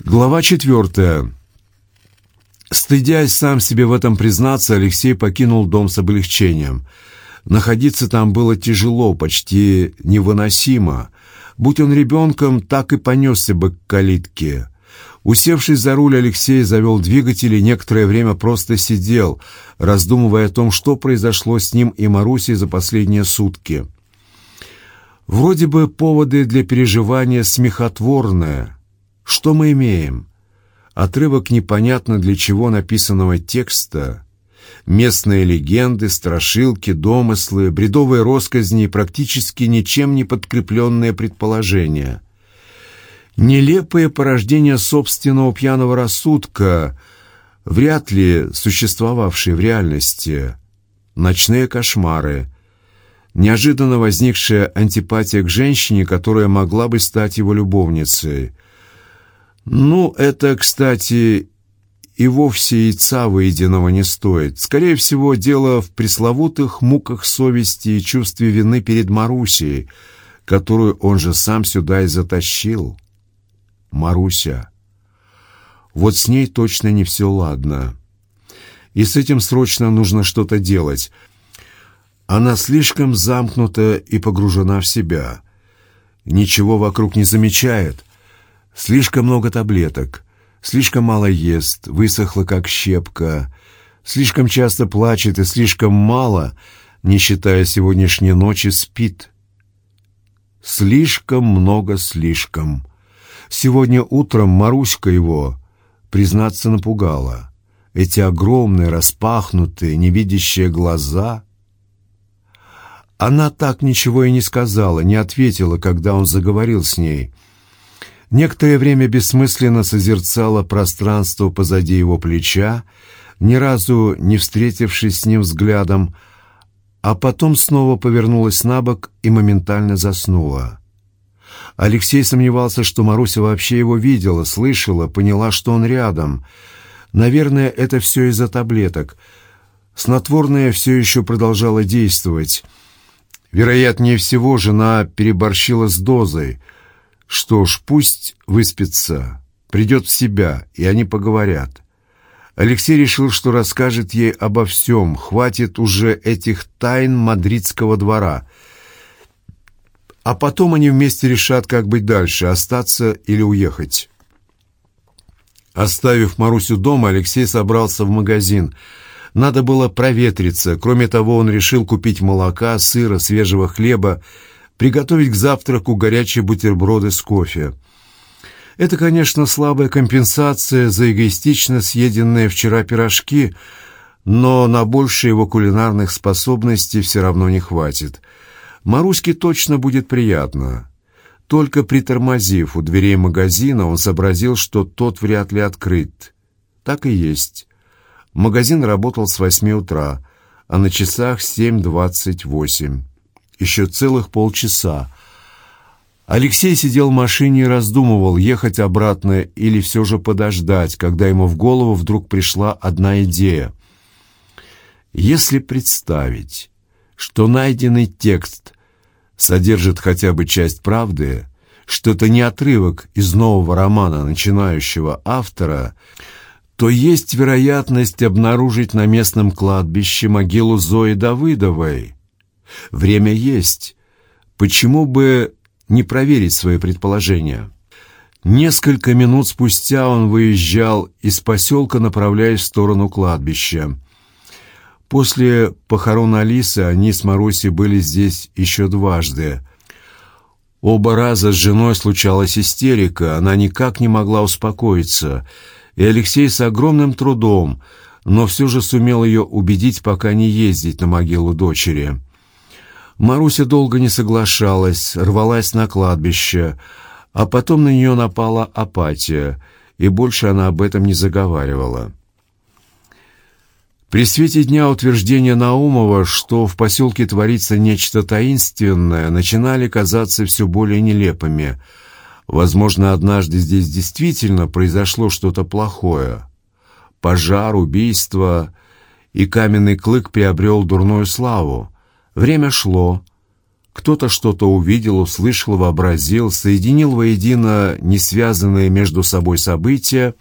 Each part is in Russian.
Глава четвертая. Стыдясь сам себе в этом признаться, Алексей покинул дом с облегчением. Находиться там было тяжело, почти невыносимо. Будь он ребенком, так и понесся бы к калитке. Усевшись за руль, Алексей завел двигатель и некоторое время просто сидел, раздумывая о том, что произошло с ним и Марусей за последние сутки. Вроде бы поводы для переживания смехотворные. Что мы имеем? Отрывок непонятно для чего написанного текста, местные легенды, страшилки, домыслы, бредовые росказни и практически ничем не подкрепленные предположения. Нелепое порождение собственного пьяного рассудка, вряд ли существовавшие в реальности, ночные кошмары, неожиданно возникшая антипатия к женщине, которая могла бы стать его любовницей. Ну, это, кстати, и вовсе яйца выеденного не стоит. Скорее всего, дело в пресловутых муках совести и чувстве вины перед Марусей, которую он же сам сюда и затащил. Маруся. Вот с ней точно не все ладно. И с этим срочно нужно что-то делать — она слишком замкнута и погружена в себя. Ничего вокруг не замечает. Слишком много таблеток. Слишком мало ест, высохла как щепка. Слишком часто плачет и слишком мало, не считая сегодняшней ночи, спит. Слишком много слишком. Сегодня утром Маруська его, признаться, напугала. Эти огромные, распахнутые, невидящие глаза — она так ничего и не сказала, не ответила, когда он заговорил с ней. Некоторое время бессмысленно созерцала пространство позади его плеча, ни разу не встретившись с ним взглядом, а потом снова повернулась на бок и моментально заснула. Алексей сомневался, что Маруся вообще его видела, слышала, поняла, что он рядом. Наверное, это все из-за таблеток. Снотворное все еще продолжало действовать — Вероятнее всего, жена переборщила с дозой. Что ж, пусть выспится, придет в себя, и они поговорят. Алексей решил, что расскажет ей обо всем, хватит уже этих тайн мадридского двора. А потом они вместе решат, как быть дальше, остаться или уехать. Оставив Марусю дома, Алексей собрался в магазин – надо было проветриться. Кроме того, он решил купить молока, сыра, свежего хлеба, приготовить к завтраку горячие бутерброды с кофе. Это, конечно, слабая компенсация за эгоистично съеденные вчера пирожки, но на больше его кулинарных способностей все равно не хватит. Маруське точно будет приятно. Только притормозив у дверей магазина, он сообразил, что тот вряд ли открыт. Так и есть. Магазин работал с восьми утра, а на часах семь двадцать восемь. Еще целых полчаса. Алексей сидел в машине и раздумывал, ехать обратно или все же подождать, когда ему в голову вдруг пришла одна идея. Если представить, что найденный текст содержит хотя бы часть правды, что это не отрывок из нового романа начинающего автора — то есть вероятность обнаружить на местном кладбище могилу Зои Давыдовой. Время есть. Почему бы не проверить свои предположения? Несколько минут спустя он выезжал из поселка, направляясь в сторону кладбища. После похорон Алисы они с Марусей были здесь еще дважды. Оба раза с женой случалась истерика, она никак не могла успокоиться — и Алексей с огромным трудом, но все же сумел ее убедить пока не ездить на могилу дочери. Маруся долго не соглашалась, рвалась на кладбище, а потом на нее напала апатия, и больше она об этом не заговаривала. При свете дня утверждения Наумова, что в поселке творится нечто таинственное, начинали казаться все более нелепыми – Возможно, однажды здесь действительно произошло что-то плохое. Пожар, убийство, и каменный клык приобрел дурную славу. Время шло, Кто-то что-то увидел, услышал, вообразил, соединил воедино несвязанные между собой события,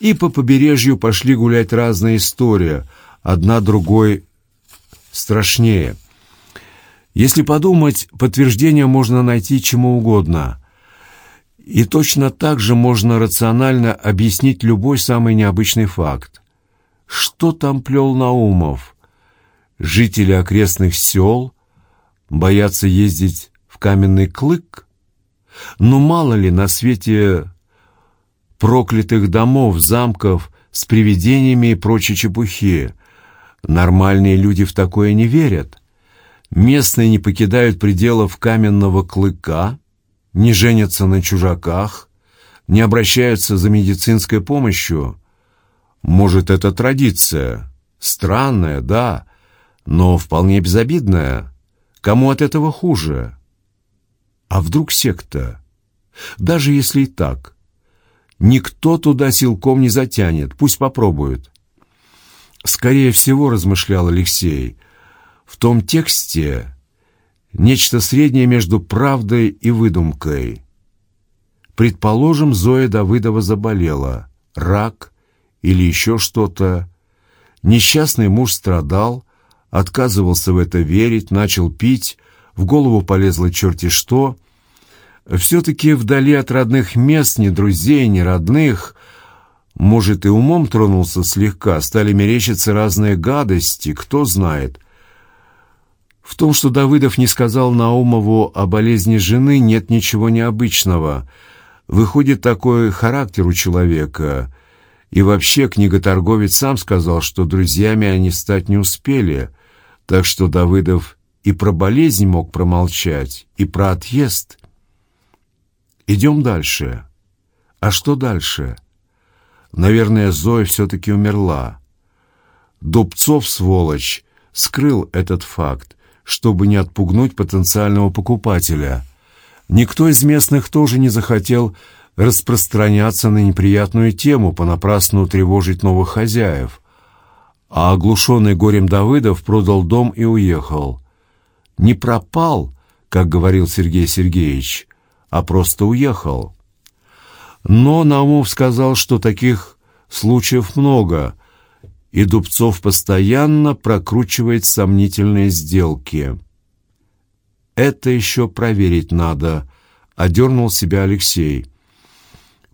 и по побережью пошли гулять разные истории, одна другой страшнее. Если подумать, подтверждение можно найти чему угодно. И точно так же можно рационально объяснить любой самый необычный факт. Что там плел Наумов? Жители окрестных сел боятся ездить в каменный клык? Но мало ли на свете проклятых домов, замков с привидениями и прочей чепухи. Нормальные люди в такое не верят. Местные не покидают пределов каменного клыка, не женятся на чужаках, не обращаются за медицинской помощью. Может, это традиция. Странная, да, но вполне безобидная. Кому от этого хуже? А вдруг секта? Даже если и так. Никто туда силком не затянет, пусть попробуют. Скорее всего, размышлял Алексей, в том тексте нечто среднее между правдой и выдумкой. Предположим, Зоя Давыдова заболела, рак или еще что-то. Несчастный муж страдал, отказывался в это верить, начал пить, в голову полезло черти что. Все-таки вдали от родных мест, ни друзей, ни родных, может, и умом тронулся слегка, стали мерещиться разные гадости, кто знает. В том, что Давыдов не сказал Наумову о болезни жены, нет ничего необычного. Выходит, такой характер у человека — и вообще книготорговец сам сказал, что друзьями они стать не успели, так что Давыдов и про болезнь мог промолчать, и про отъезд. Идем дальше. А что дальше? Наверное, Зоя все-таки умерла. Дубцов, сволочь, скрыл этот факт, чтобы не отпугнуть потенциального покупателя. Никто из местных тоже не захотел распространяться на неприятную тему, понапрасну тревожить новых хозяев. А оглушенный горем Давыдов продал дом и уехал. Не пропал, как говорил Сергей Сергеевич, а просто уехал. Но Наумов сказал, что таких случаев много, и Дубцов постоянно прокручивает сомнительные сделки. «Это еще проверить надо», — одернул себя Алексей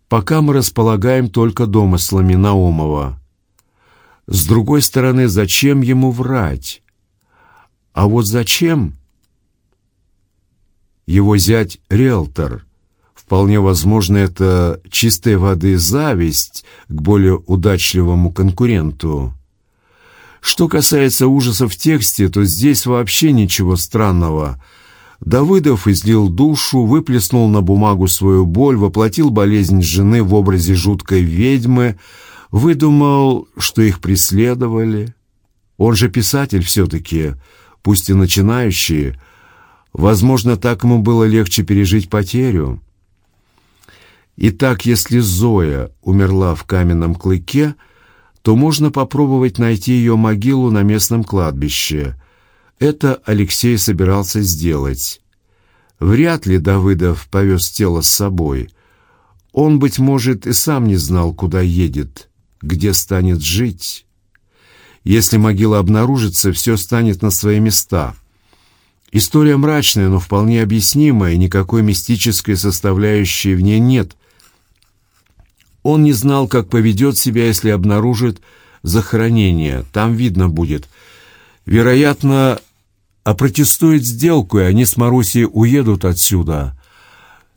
пока мы располагаем только домыслами Наумова. С другой стороны, зачем ему врать? А вот зачем? Его зять — риэлтор. Вполне возможно, это чистой воды зависть к более удачливому конкуренту. Что касается ужасов в тексте, то здесь вообще ничего странного — Давыдов излил душу, выплеснул на бумагу свою боль, воплотил болезнь жены в образе жуткой ведьмы, выдумал, что их преследовали. Он же писатель все-таки, пусть и начинающий. Возможно, так ему было легче пережить потерю. Итак, если Зоя умерла в каменном клыке, то можно попробовать найти ее могилу на местном кладбище — это Алексей собирался сделать. Вряд ли Давыдов повез тело с собой. Он, быть может, и сам не знал, куда едет, где станет жить. Если могила обнаружится, все станет на свои места. История мрачная, но вполне объяснимая, никакой мистической составляющей в ней нет. Он не знал, как поведет себя, если обнаружит захоронение. Там видно будет. Вероятно, опротестует сделку, и они с Марусей уедут отсюда.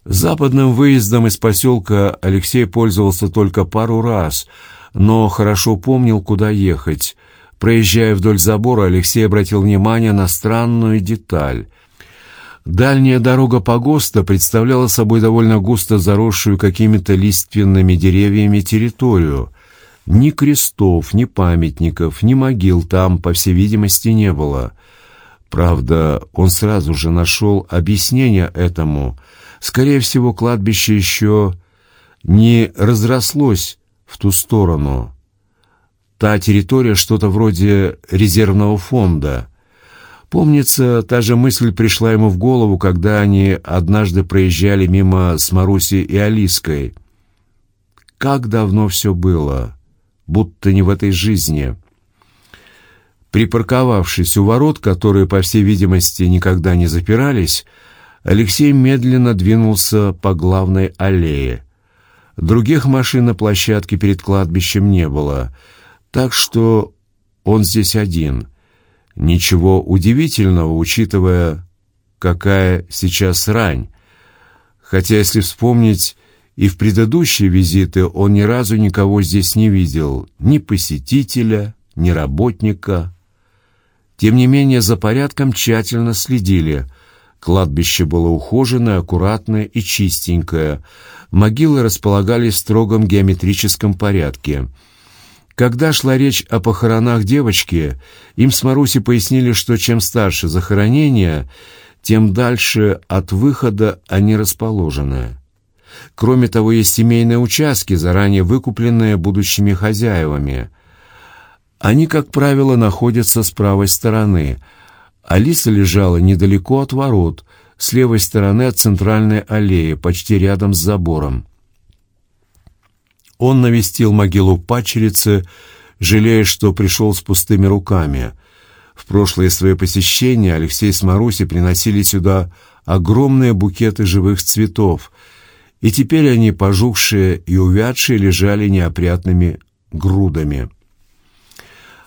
Западным выездом из поселка Алексей пользовался только пару раз, но хорошо помнил, куда ехать. Проезжая вдоль забора, Алексей обратил внимание на странную деталь. Дальняя дорога погоста представляла собой довольно густо заросшую какими-то лиственными деревьями территорию. Ни крестов, ни памятников, ни могил там, по всей видимости, не было — Правда, он сразу же нашел объяснение этому. Скорее всего, кладбище еще не разрослось в ту сторону. Та территория что-то вроде резервного фонда. Помнится, та же мысль пришла ему в голову, когда они однажды проезжали мимо с Марусей и Алиской. Как давно все было, будто не в этой жизни. Припарковавшись у ворот, которые, по всей видимости, никогда не запирались, Алексей медленно двинулся по главной аллее. Других машин на площадке перед кладбищем не было, так что он здесь один. Ничего удивительного, учитывая, какая сейчас рань. Хотя, если вспомнить, и в предыдущие визиты он ни разу никого здесь не видел, ни посетителя, ни работника. Тем не менее, за порядком тщательно следили. Кладбище было ухоженное, аккуратное и чистенькое. Могилы располагались в строгом геометрическом порядке — когда шла речь о похоронах девочки, им с Марусей пояснили, что чем старше захоронение, тем дальше от выхода они расположены. Кроме того, есть семейные участки, заранее выкупленные будущими хозяевами. Они, как правило, находятся с правой стороны. Алиса лежала недалеко от ворот, с левой стороны от центральной аллеи, почти рядом с забором. Он навестил могилу падчерицы, жалея, что пришел с пустыми руками. В прошлое свое посещение Алексей с Марусей приносили сюда огромные букеты живых цветов, и теперь они, пожухшие и увядшие, лежали неопрятными грудами.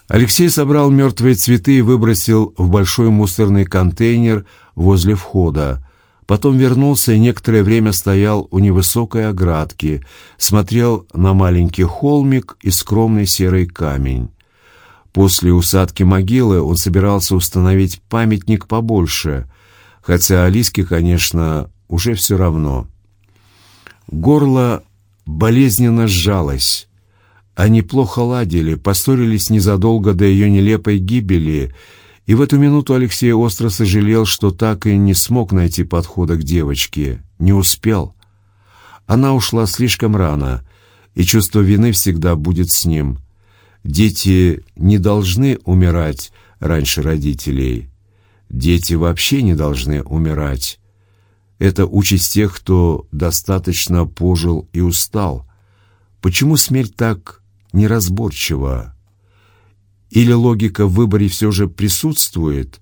Алексей собрал мертвые цветы и выбросил в большой мусорный контейнер возле входа. Потом вернулся и некоторое время стоял у невысокой оградки, смотрел на маленький холмик и скромный серый камень. После усадки могилы он собирался установить памятник побольше, хотя Алиске, конечно, уже все равно. Горло болезненно сжалось. Они плохо ладили, поссорились незадолго до ее нелепой гибели — и в эту минуту Алексей остро сожалел, что так и не смог найти подхода к девочке, не успел. Она ушла слишком рано, и чувство вины всегда будет с ним. Дети не должны умирать раньше родителей. Дети вообще не должны умирать. Это участь тех, кто достаточно пожил и устал. Почему смерть так неразборчива? Или логика в выборе все же присутствует,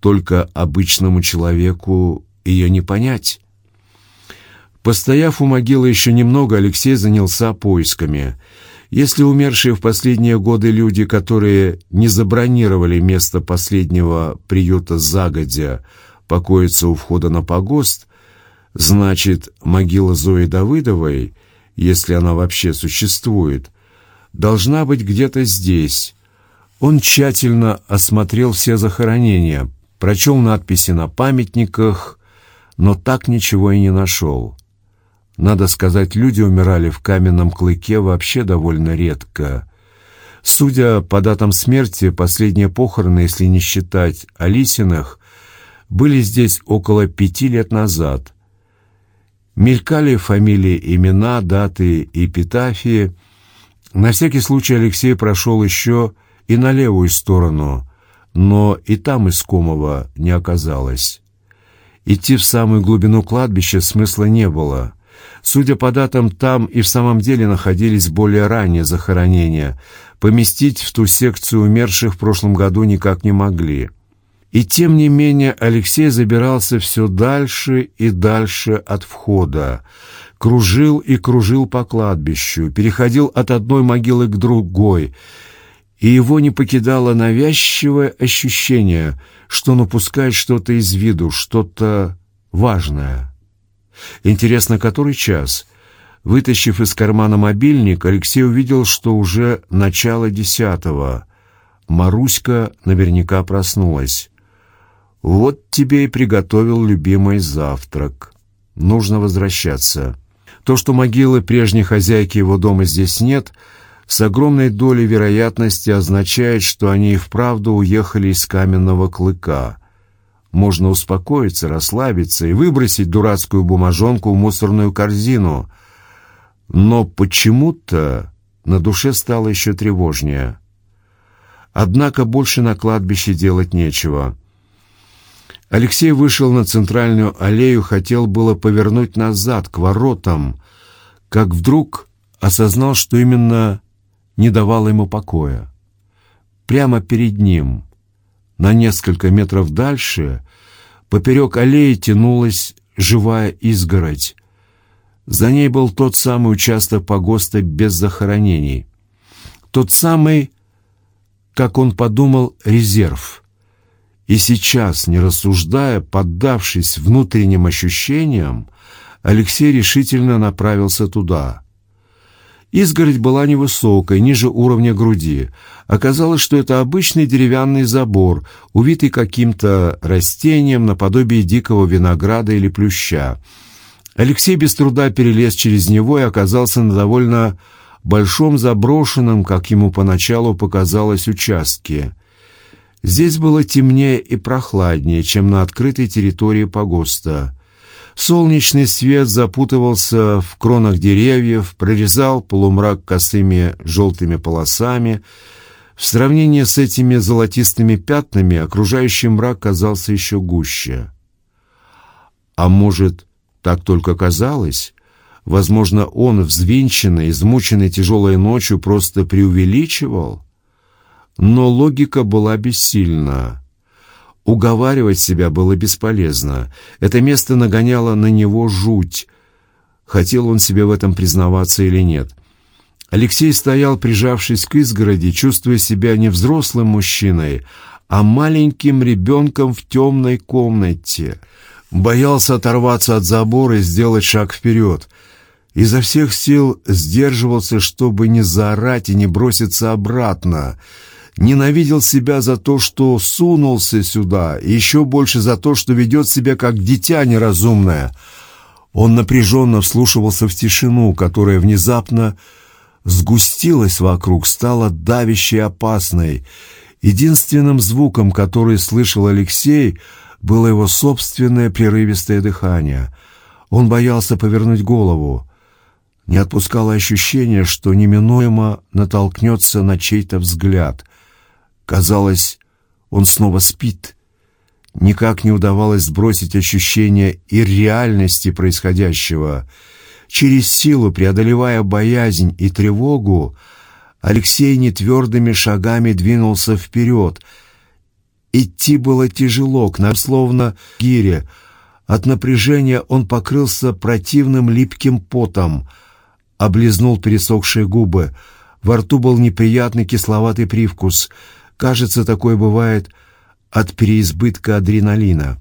только обычному человеку ее не понять? Постояв у могилы еще немного, Алексей занялся поисками. Если умершие в последние годы люди, которые не забронировали место последнего приюта загодя, покоятся у входа на погост, значит, могила Зои Давыдовой, если она вообще существует, должна быть где-то здесь, он тщательно осмотрел все захоронения, прочел надписи на памятниках, но так ничего и не нашел. Надо сказать, люди умирали в каменном клыке вообще довольно редко. Судя по датам смерти, последние похороны, если не считать Алисиных, были здесь около пяти лет назад. Мелькали фамилии, имена, даты, эпитафии. На всякий случай Алексей прошел еще и на левую сторону, но и там искомого не оказалось. Идти в самую глубину кладбища смысла не было. Судя по датам, там и в самом деле находились более ранние захоронения. Поместить в ту секцию умерших в прошлом году никак не могли. И тем не менее Алексей забирался все дальше и дальше от входа. Кружил и кружил по кладбищу, переходил от одной могилы к другой — и его не покидало навязчивое ощущение, что он упускает что-то из виду, что-то важное. Интересно, который час? Вытащив из кармана мобильник, Алексей увидел, что уже начало десятого. Маруська наверняка проснулась. «Вот тебе и приготовил любимый завтрак. Нужно возвращаться. То, что могилы прежней хозяйки его дома здесь нет — с огромной долей вероятности означает, что они и вправду уехали из каменного клыка. Можно успокоиться, расслабиться и выбросить дурацкую бумажонку в мусорную корзину. Но почему-то на душе стало еще тревожнее. Однако больше на кладбище делать нечего — Алексей вышел на центральную аллею, хотел было повернуть назад, к воротам, как вдруг осознал, что именно не давало ему покоя. Прямо перед ним, на несколько метров дальше, поперек аллеи тянулась живая изгородь. За ней был тот самый участок погоста без захоронений. Тот самый, как он подумал, резерв. И сейчас, не рассуждая, поддавшись внутренним ощущениям, Алексей решительно направился туда. Изгородь была невысокой, ниже уровня груди. Оказалось, что это обычный деревянный забор, увитый каким-то растением наподобие дикого винограда или плюща. Алексей без труда перелез через него и оказался на довольно большом заброшенном, как ему поначалу показалось, участке. Здесь было темнее и прохладнее, чем на открытой территории погоста. Солнечный свет запутывался в кронах деревьев, прорезал полумрак косыми желтыми полосами. В сравнении с этими золотистыми пятнами окружающий мрак казался еще гуще. А может, так только казалось? Возможно, он, взвинченный, измученный тяжелой ночью, просто преувеличивал? Но логика была бессильна. Уговаривать себя было бесполезно. Это место нагоняло на него жуть. Хотел он себе в этом признаваться или нет. Алексей стоял, прижавшись к изгороди, чувствуя себя не взрослым мужчиной, а маленьким ребенком в темной комнате. Боялся оторваться от забора и сделать шаг вперед. Изо всех сил сдерживался, чтобы не заорать и не броситься обратно — ненавидел себя за то, что сунулся сюда, и еще больше за то, что ведет себя как дитя неразумное. Он напряженно вслушивался в тишину, которая внезапно сгустилась вокруг, стала давящей опасной. Единственным звуком, который слышал Алексей, было его собственное прерывистое дыхание. Он боялся повернуть голову. Не отпускало ощущение, что неминуемо натолкнется на чей-то взгляд. Казалось, он снова спит. Никак не удавалось сбросить ощущение ирреальности происходящего. Через силу, преодолевая боязнь и тревогу, Алексей нетвердыми шагами двинулся вперед. Идти было тяжело, к нам словно гире. От напряжения он покрылся противным липким потом, облизнул пересохшие губы. Во рту был неприятный кисловатый привкус — Кажется, такое бывает от переизбытка адреналина.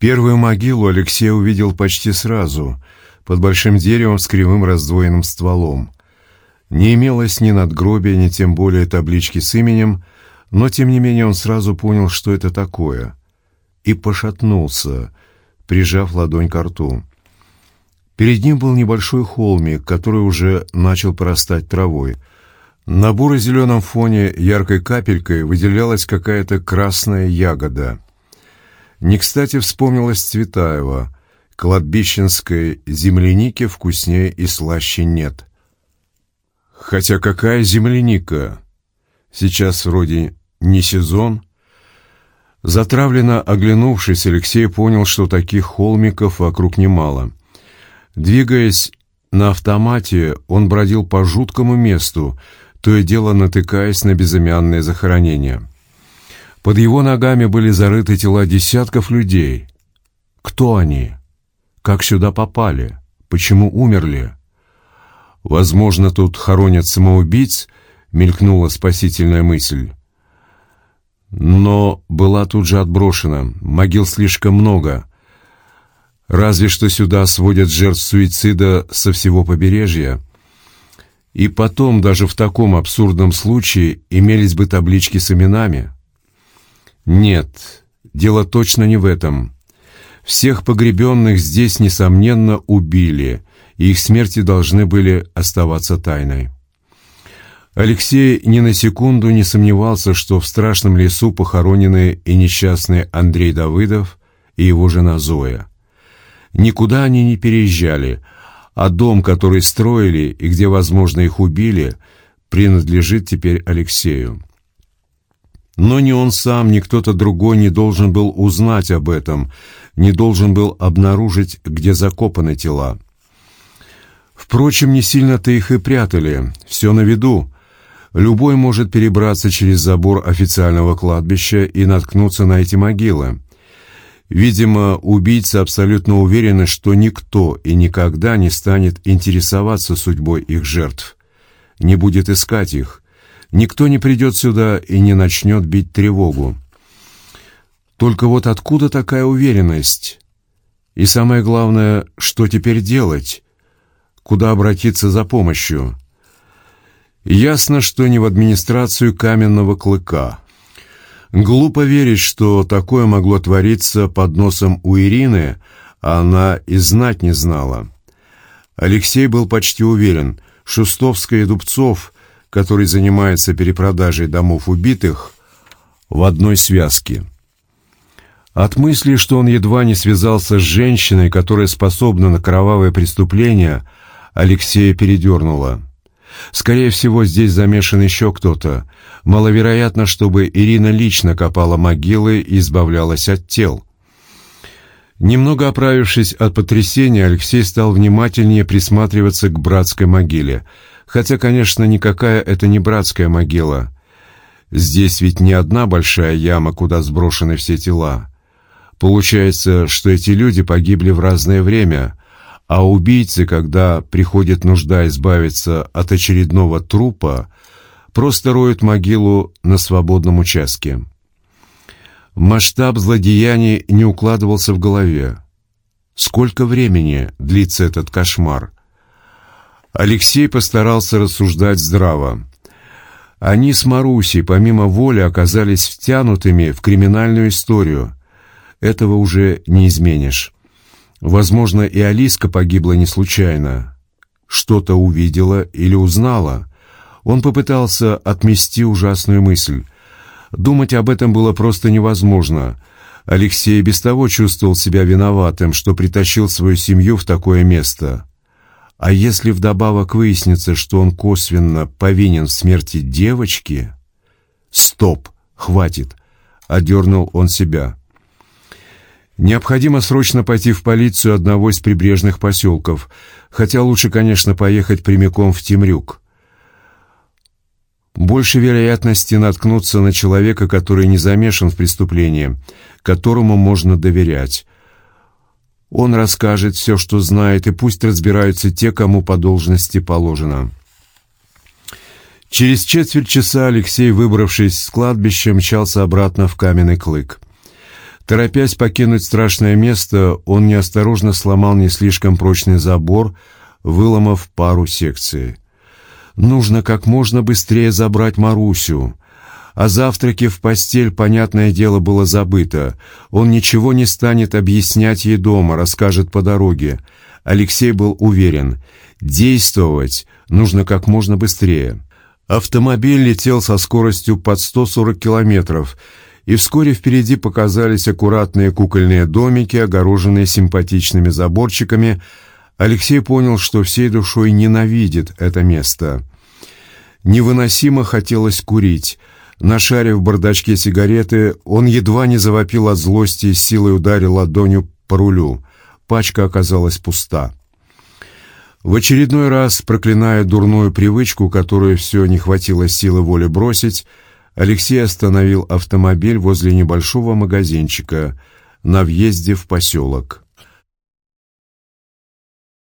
Первую могилу Алексей увидел почти сразу, под большим деревом с кривым раздвоенным стволом. Не имелось ни надгробия, ни тем более таблички с именем, но тем не менее он сразу понял, что это такое, и пошатнулся, прижав ладонь к рту. Перед ним был небольшой холмик, который уже начал порастать травой — на буро-зеленом фоне яркой капелькой выделялась какая-то красная ягода. Не кстати вспомнилась Цветаева. Кладбищенской земляники вкуснее и слаще нет. Хотя какая земляника? Сейчас вроде не сезон. Затравленно оглянувшись, Алексей понял, что таких холмиков вокруг немало. Двигаясь на автомате, он бродил по жуткому месту, то и дело натыкаясь на безымянные захоронения. Под его ногами были зарыты тела десятков людей. Кто они? Как сюда попали? Почему умерли? Возможно, тут хоронят самоубийц, мелькнула спасительная мысль. Но была тут же отброшена. Могил слишком много. Разве что сюда сводят жертв суицида со всего побережья. И потом, даже в таком абсурдном случае, имелись бы таблички с именами. Нет, дело точно не в этом. Всех погребенных здесь, несомненно, убили, и их смерти должны были оставаться тайной. Алексей ни на секунду не сомневался, что в страшном лесу похоронены и несчастный Андрей Давыдов и его жена Зоя. Никуда они не переезжали – а дом, который строили и где, возможно, их убили, принадлежит теперь Алексею. Но ни он сам, ни кто-то другой не должен был узнать об этом, не должен был обнаружить, где закопаны тела. Впрочем, не сильно-то их и прятали, все на виду. Любой может перебраться через забор официального кладбища и наткнуться на эти могилы. Видимо, убийцы абсолютно уверены, что никто и никогда не станет интересоваться судьбой их жертв, не будет искать их, никто не придет сюда и не начнет бить тревогу. Только вот откуда такая уверенность? И самое главное, что теперь делать? Куда обратиться за помощью? Ясно, что не в администрацию каменного клыка. Глупо верить, что такое могло твориться под носом у Ирины, она и знать не знала. Алексей был почти уверен, Шустовская и Дубцов, который занимается перепродажей домов убитых, в одной связке. От мысли, что он едва не связался с женщиной, которая способна на кровавое преступление, Алексея передернуло. Скорее всего, здесь замешан еще кто-то. Маловероятно, чтобы Ирина лично копала могилы и избавлялась от тел. Немного оправившись от потрясения, Алексей стал внимательнее присматриваться к братской могиле. Хотя, конечно, никакая это не братская могила. Здесь ведь не одна большая яма, куда сброшены все тела. Получается, что эти люди погибли в разное время, а убийцы, когда приходит нужда избавиться от очередного трупа, просто роют могилу на свободном участке. Масштаб злодеяний не укладывался в голове. Сколько времени длится этот кошмар? Алексей постарался рассуждать здраво. Они с Марусей, помимо воли, оказались втянутыми в криминальную историю. Этого уже не изменишь. Возможно, и Алиска погибла не случайно. Что-то увидела или узнала. Он попытался отмести ужасную мысль. Думать об этом было просто невозможно. Алексей без того чувствовал себя виноватым, что притащил свою семью в такое место. А если вдобавок выяснится, что он косвенно повинен в смерти девочки... «Стоп! Хватит!» — одернул он себя. Необходимо срочно пойти в полицию одного из прибрежных поселков, хотя лучше, конечно, поехать прямиком в Темрюк. Больше вероятности наткнуться на человека, который не замешан в преступлении, которому можно доверять. Он расскажет все, что знает, и пусть разбираются те, кому по должности положено. Через четверть часа Алексей, выбравшись с кладбища, мчался обратно в каменный клык. Торопясь покинуть страшное место, он неосторожно сломал не слишком прочный забор, выломав пару секций. Нужно как можно быстрее забрать Марусю. О завтраке в постель, понятное дело, было забыто. Он ничего не станет объяснять ей дома, расскажет по дороге. Алексей был уверен, действовать нужно как можно быстрее. Автомобиль летел со скоростью под 140 километров — и вскоре впереди показались аккуратные кукольные домики, огороженные симпатичными заборчиками. Алексей понял, что всей душой ненавидит это место. Невыносимо хотелось курить. Нашарив в бардачке сигареты, он едва не завопил от злости и силой ударил ладонью по рулю. Пачка оказалась пуста. В очередной раз, проклиная дурную привычку, которую все не хватило силы воли бросить, Алексей остановил автомобиль возле небольшого магазинчика на въезде в поселок.